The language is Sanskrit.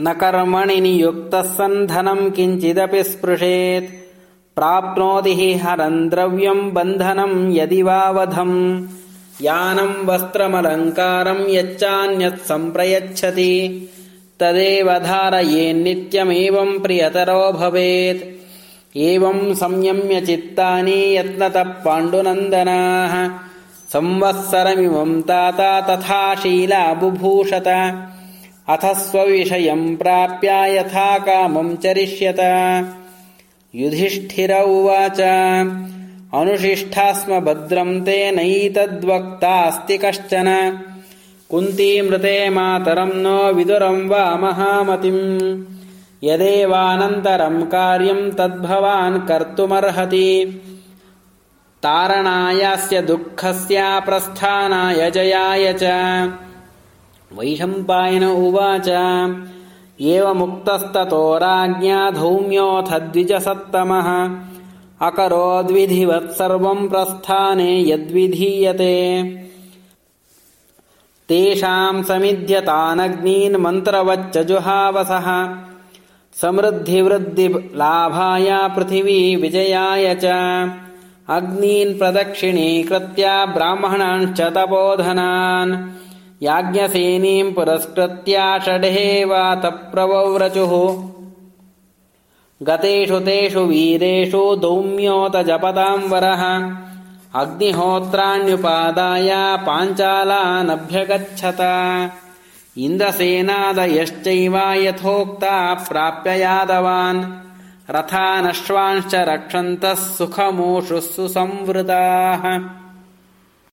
न कर्मणि नियुक्तः सन् धनम् किञ्चिदपि स्पृशेत्। प्राप्नोति हि हरम् द्रव्यम् बन्धनम् यदि वावधम् यानम् वस्त्रमलङ्कारम् यच्चान्यत् सम्प्रयच्छति। तदेव धारयेन्नित्यमेवम् प्रियतरो भवेत्। एवम् संयम्य चित्तानि यत्नतः पाण्डुनन्दनाः। संवत्सरमिमम् ताता तथा शीला बुभूषत अथ स्वविषयम् प्राप्य यथा कामम् चरिष्यत। युधिष्ठिर उवाच अनुशिष्ठा स्म भद्रम् तेनैतद्वक्तास्ति कश्चन। कुन्तीमृते मातरम् नो विदुरम् वा महामतिम्। यदेवानन्तरम् कार्यम् तद्भवान् कर्तुमर्हति। तारणायास्य दुःखस्य प्रस्थानाय जयाय च वैशम्पायन उवाच। एवमुक्तस्ततो राज्ञा धौम्योऽथ द्विजसत्तमः। अकरोद्विधिवत् सर्वम् प्रस्थाने यद्विधीयते। तेषाम् समिध्यतानग्नीन् मन्त्रवच्च जुहावसः। समृद्धिवृद्धिलाभाय पृथिवी विजयाय च। अग्नीन् प्रदक्षिणीकृत्य ब्राह्मणांश्च तपोधनान् याज्ञसेनीम् पुरस्कृत्य षडेवातप्रवव्रचुः गतेषु तेषु वीरेषु दौम्योत वरः अग्निहोत्राण्युपादाय पाञ्चालानभ्यगच्छत। इन्द्रसेनादयश्चैव यथोक्ता प्राप्य यादवान् रथानश्वांश्च रक्षन्तः सुखमूषुः सुसंवृताः